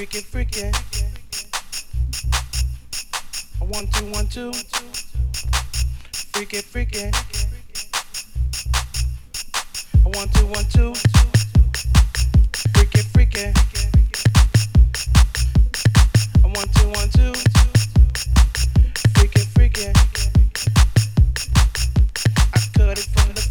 freaky, freaky. One, two, one, two. Freaky, I One, two, one, two. Freaky, freaky. One, two, one, two. Freaky, freaky. I cut it from the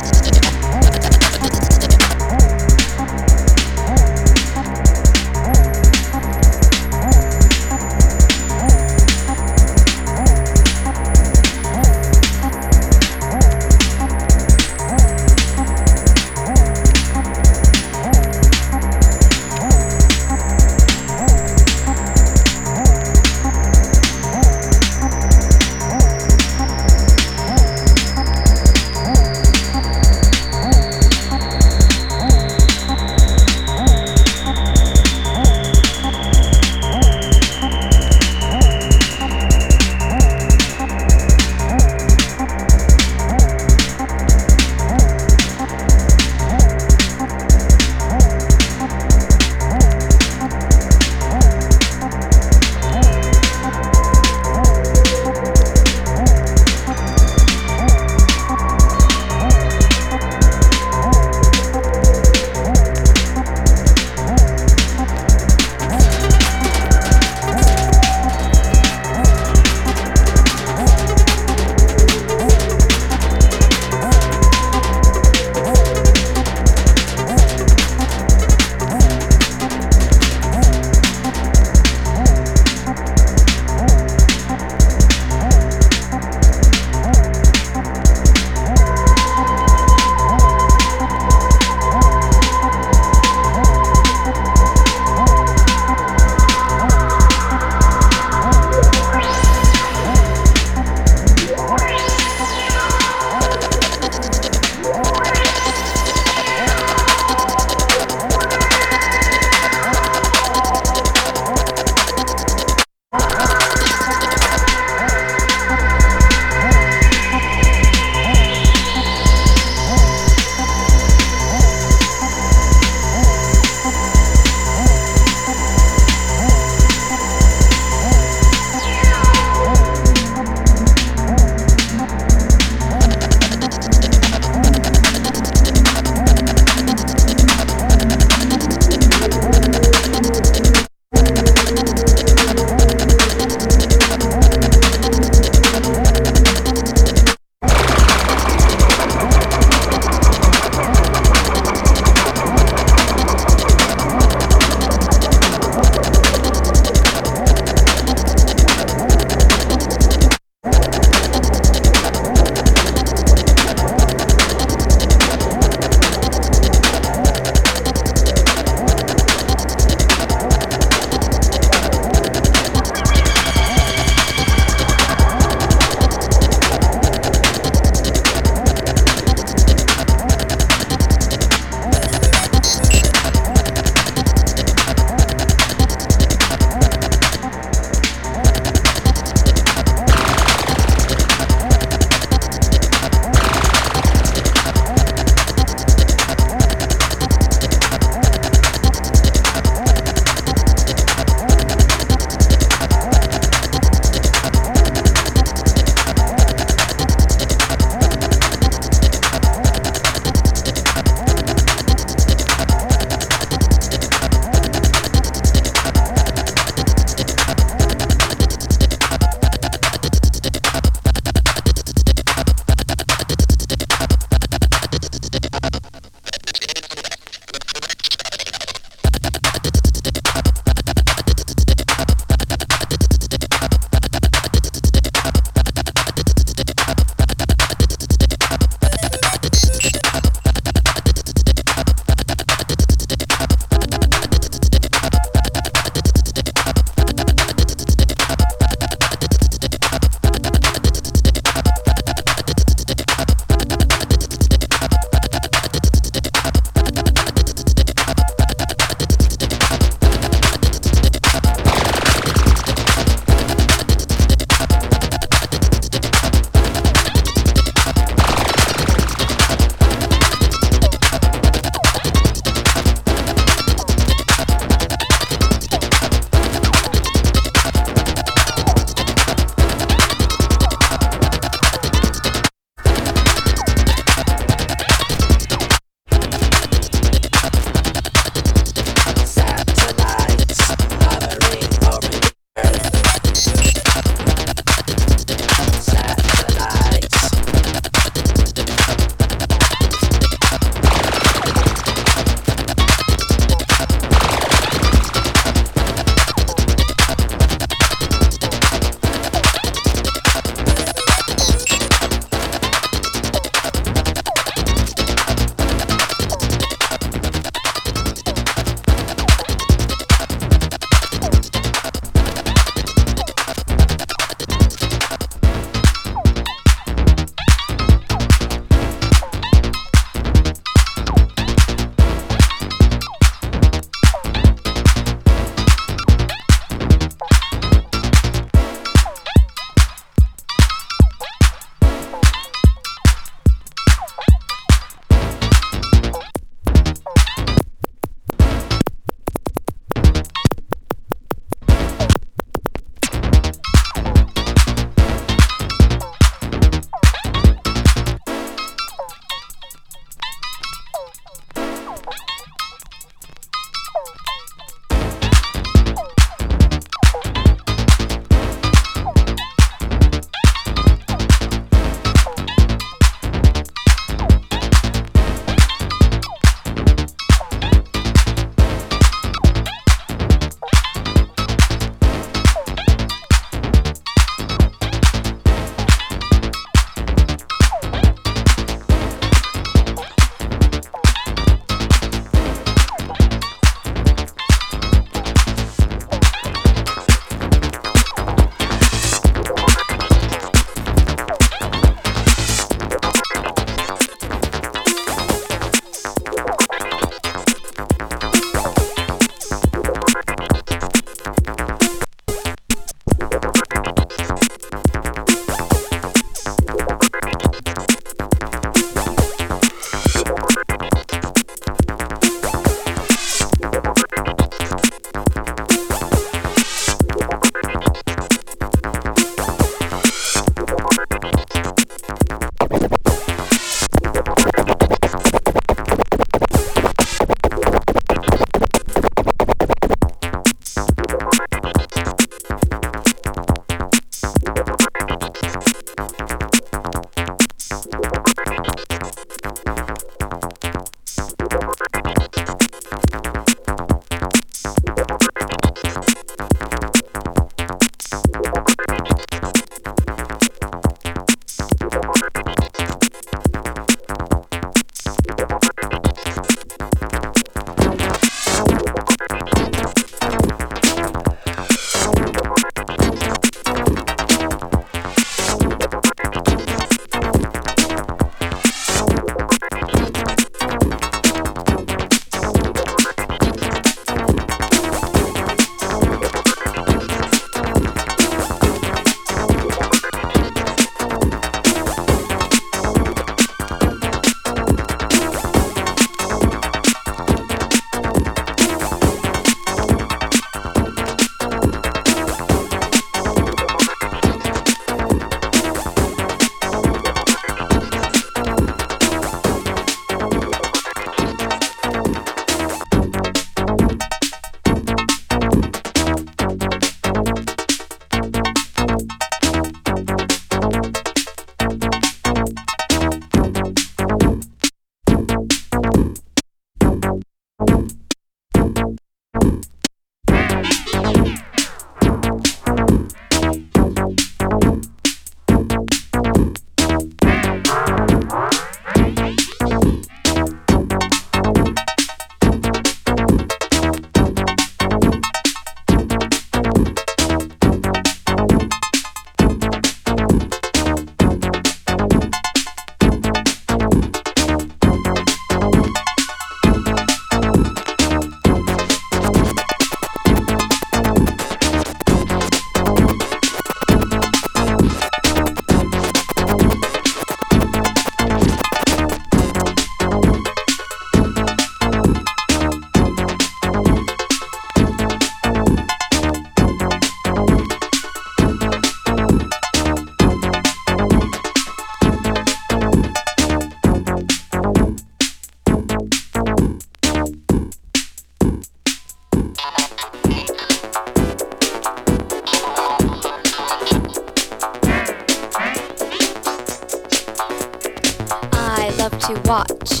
watch.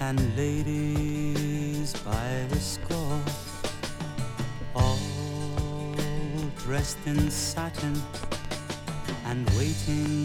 and ladies by the score, all dressed in satin and waiting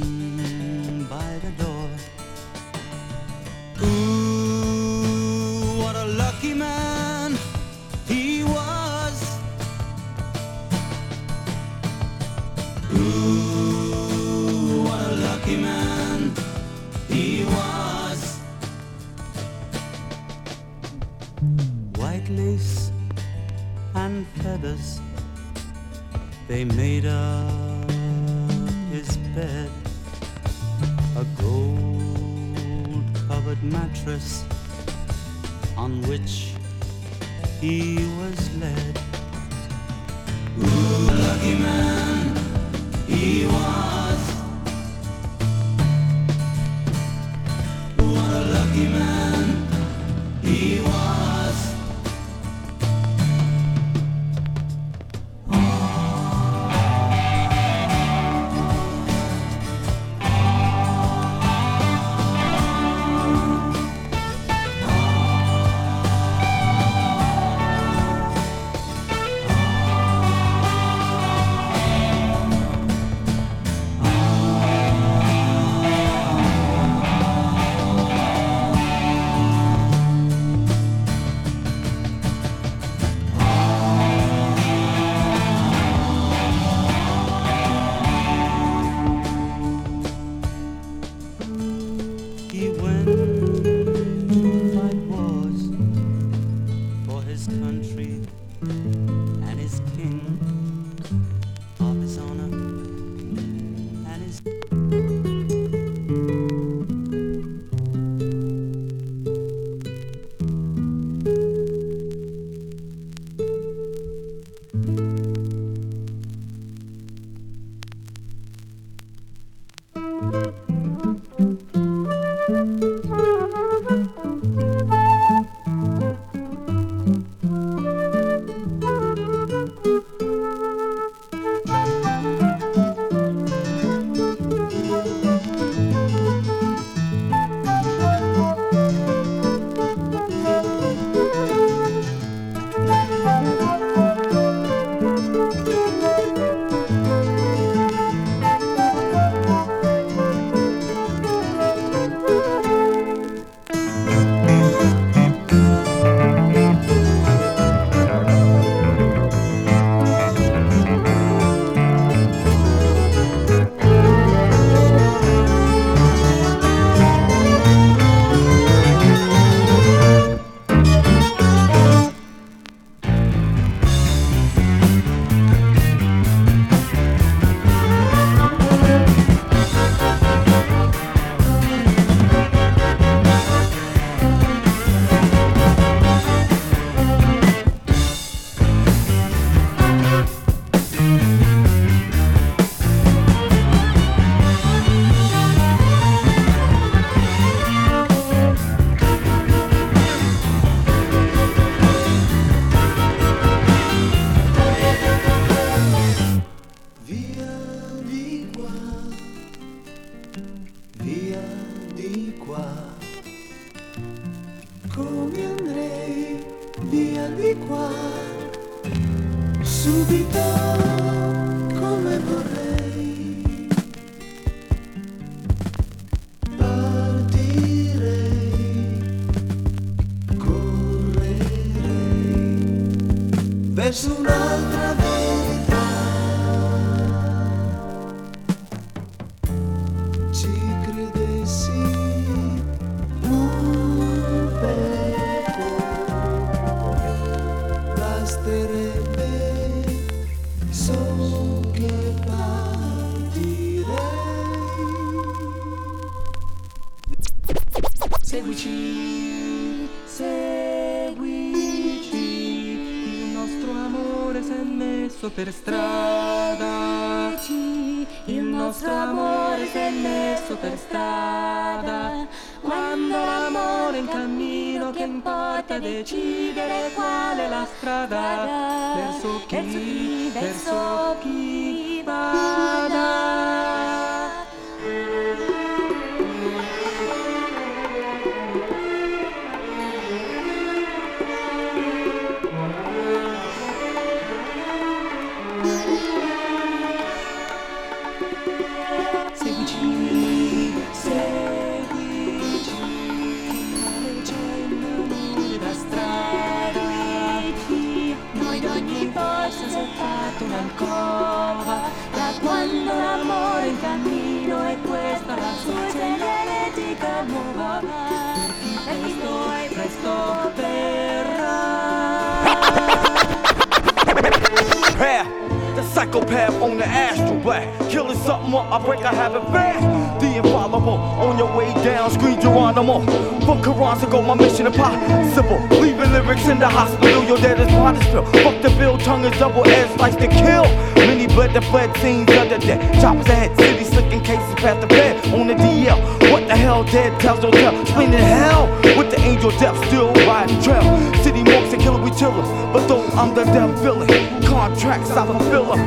dead tells no tell. Spinning hell with the angel death still riding trail. City marks and killer, we chill 'em. But though I'm the damn villain, contracts I fulfill 'em.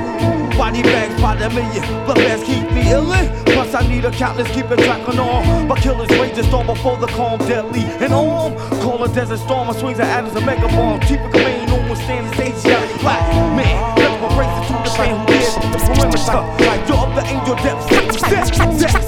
Body bags by the million, blood bags keep me illin'. Plus I need a countless keeping track on all. My killers rage and storm before the calm, deadly and arm. Call a desert storm, I swings and atoms a mega bomb. Keep it clean, no one standing stage, yeah, black man. That's my praise to the man who did the perimeter. You're up the angel depths,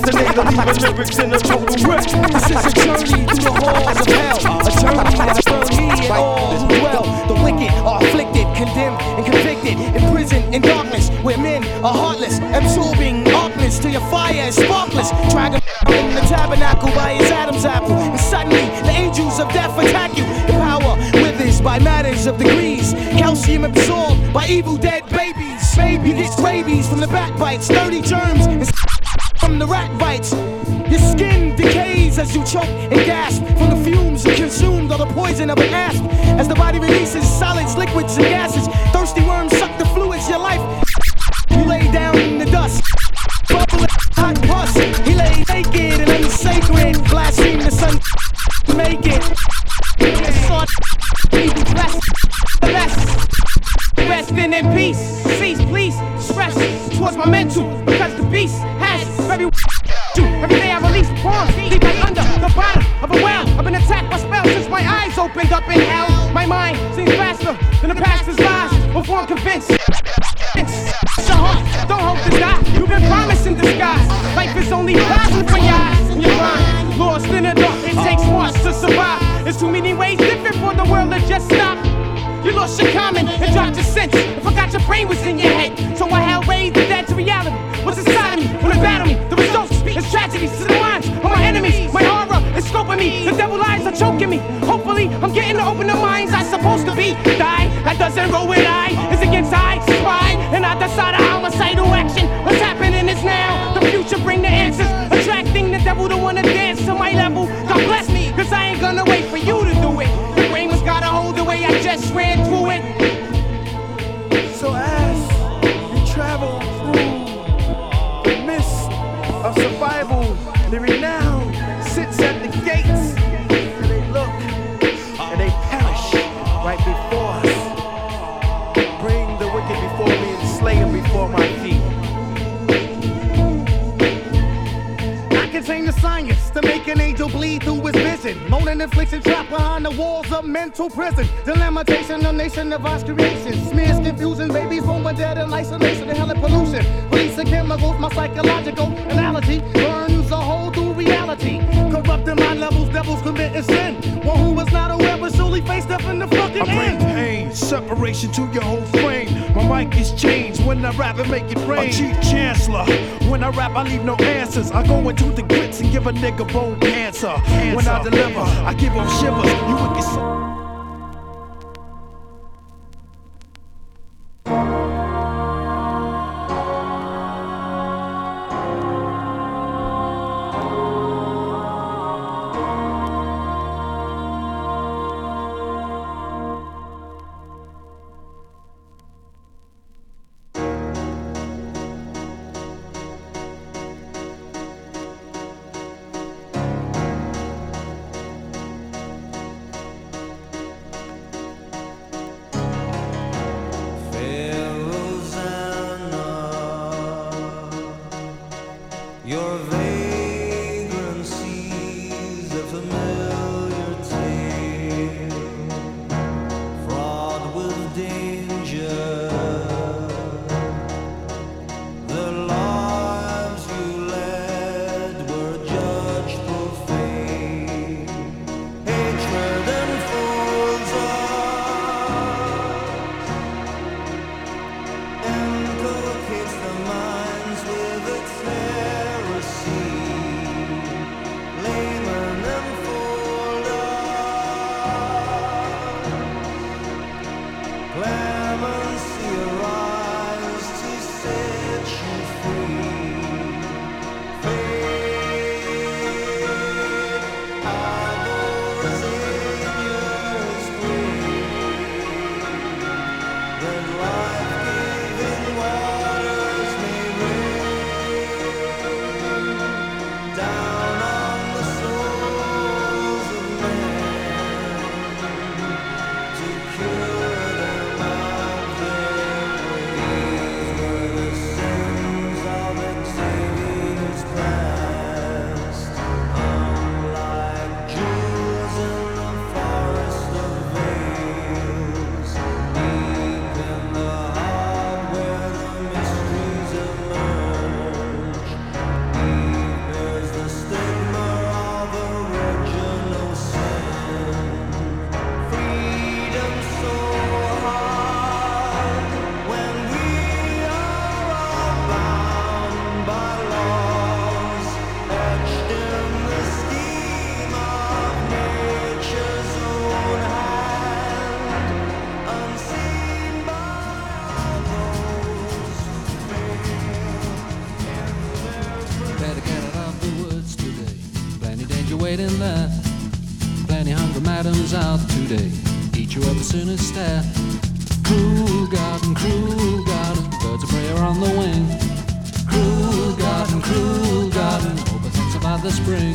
assassinator, leaving lyrics in a total wreck. This is a journey through the halls of hell. A journey that has burned me and all who dwell. The wicked are afflicted, condemned, and convicted. Imprisoned in darkness, where men are heartless. Absorbing darkness till your fire is sparkless. Dragon in the tabernacle by his Adam's apple. And suddenly, the angels of death attack you. The power withers by matters of degrees. Calcium absorbed by evil dead babies. Baby, get rabies from the backbites, 30 germs. You choke and gasp from the fumes you consumed or the poison of an asp. As the body releases solids, liquids, and gases, thirsty worms suck mental prison. The lamentation of nation of God's creation. Smears confusion, babies born with dead in isolation and hell and pollution. Releasing chemicals, my psychological analogy burns a hole through reality. Corrupting my levels, devils committing sin. One who was not aware but surely faced up in the fucking I bring end. pain, separation to your whole frame. My mic is changed when I rap and make it rain. A chief chancellor. When I rap, I leave no answers. I go into the grits and give a nigga bone cancer. When I deliver, I give him shivers. sooner. Cruel garden, cruel garden, birds of prey are on the wing. Cruel garden, cruel garden, all but thinks about the spring.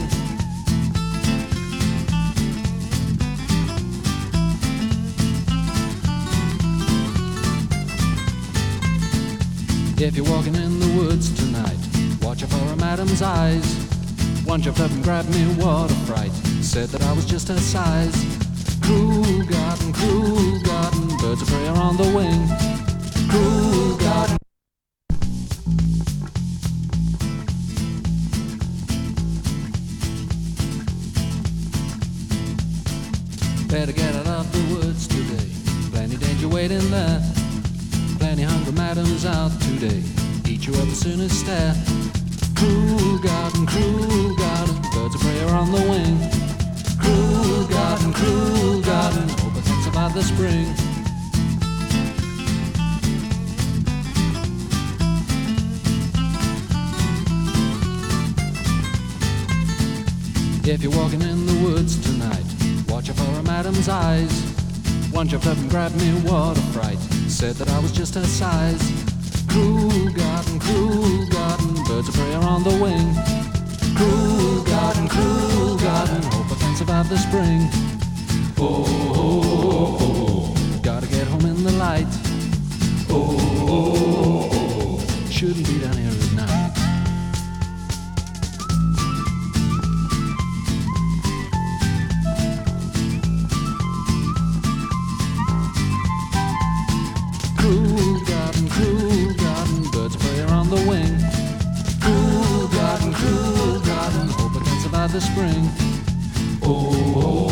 If you're walking in the woods tonight, watch out for a madam's eyes. One jumped up and grabbed me, what a fright. Said that I was just her size. spring. oh. oh. oh.